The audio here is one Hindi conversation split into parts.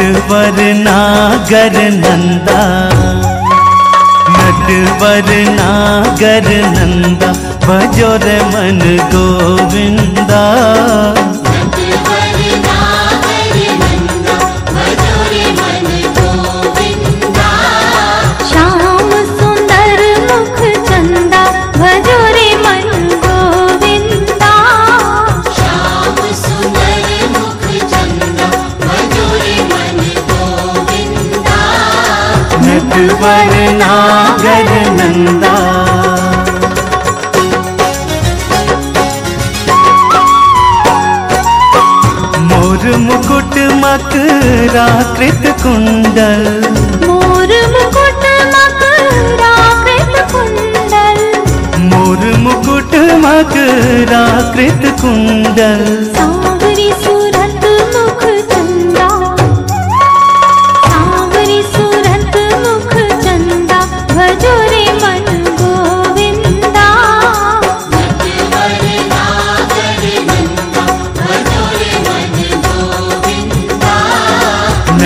नटवर नागर नंदा नटवर नागर नंदा भजोर मन गोविंदा नटवर नागर नंदा मोर मुकुट मकराकृत कुंडल मोर मुकुट मकराकृत कुंडल मोर मुकुट मकराकृत कुंडल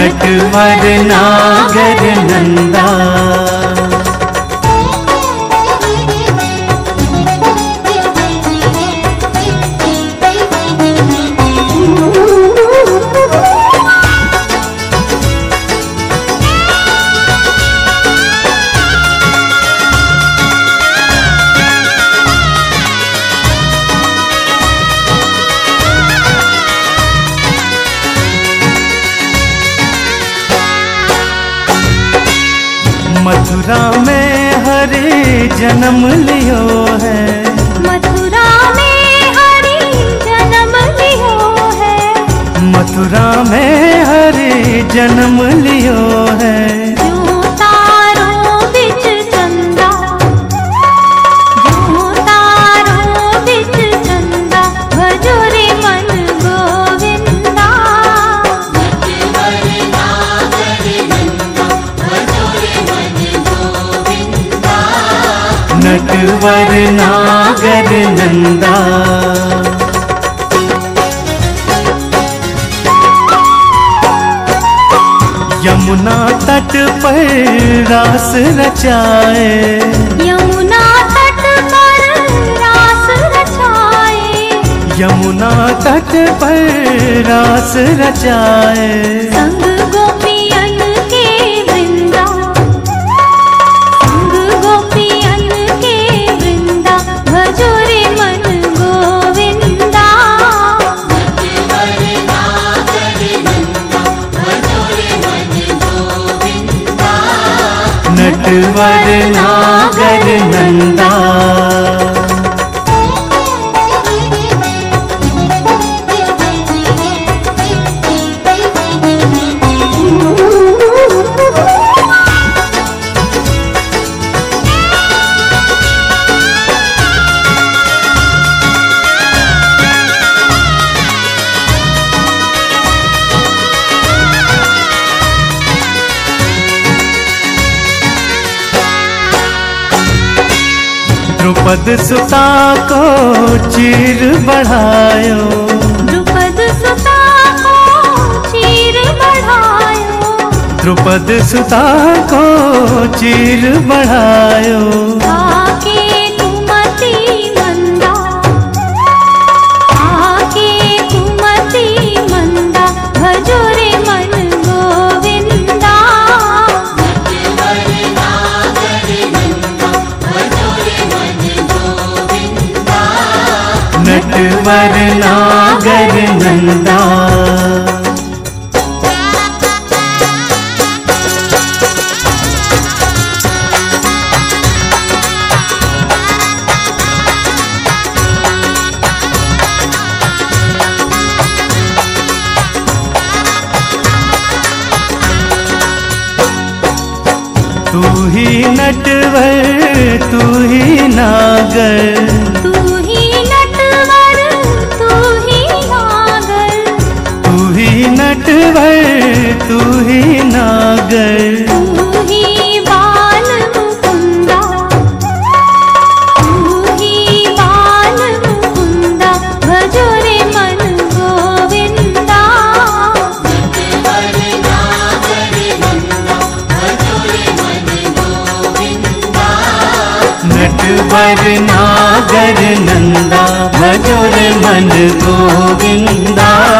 नटवर नागर नंदा मथुरा में हरे जन्म लियो है। मथुरा में हरे जन्म लियो है। मथुरा में हरे जन्म लियो है। नटवर नागर नंदा यमुना तट पर रास रचाए यमुना तट पर रास रचाए यमुना तट पर रास रचाए संग नटवर नागर नंदा द्रुपद सुता को चीर बढ़ायो। द्रुपद सुता को चीर बढ़ायो। द्रुपद सुता को चीर बढ़ायो। नटवर नागर नंदा। तू ही नटवर नन्द गोविन्दा।